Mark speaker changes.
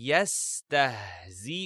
Speaker 1: يستهزئون.